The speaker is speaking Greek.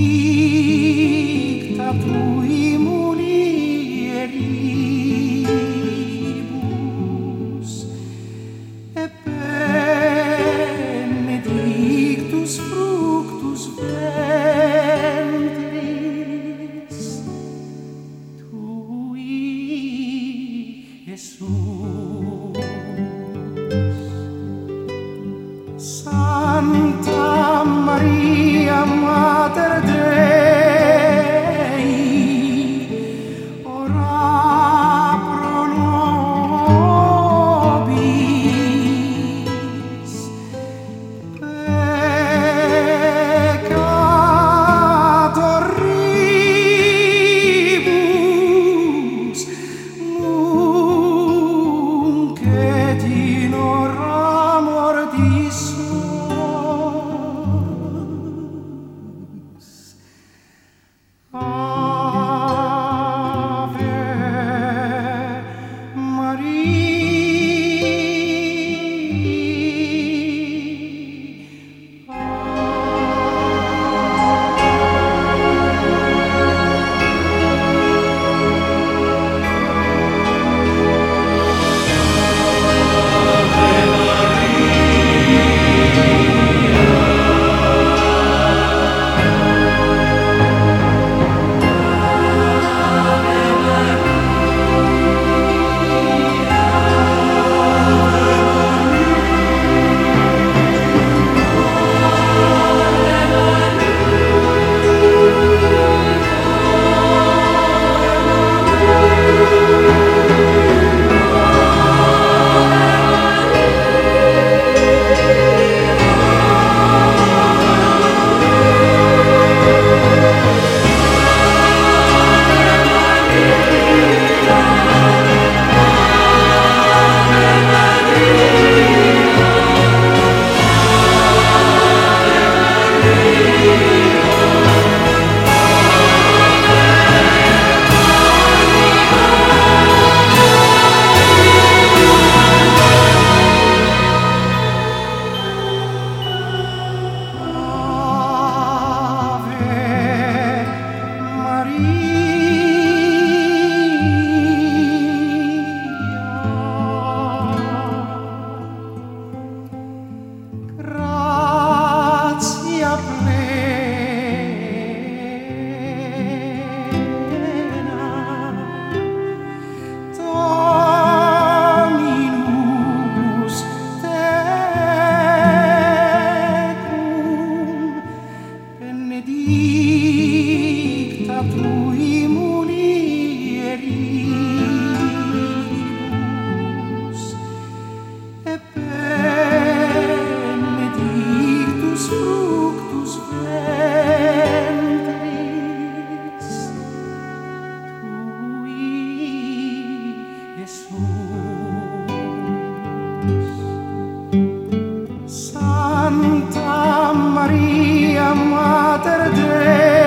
νύχτα που ήμουν ιερήμπους επένε δίκτους φρούκτους βέντρης του Ιησού Maria Mater Dei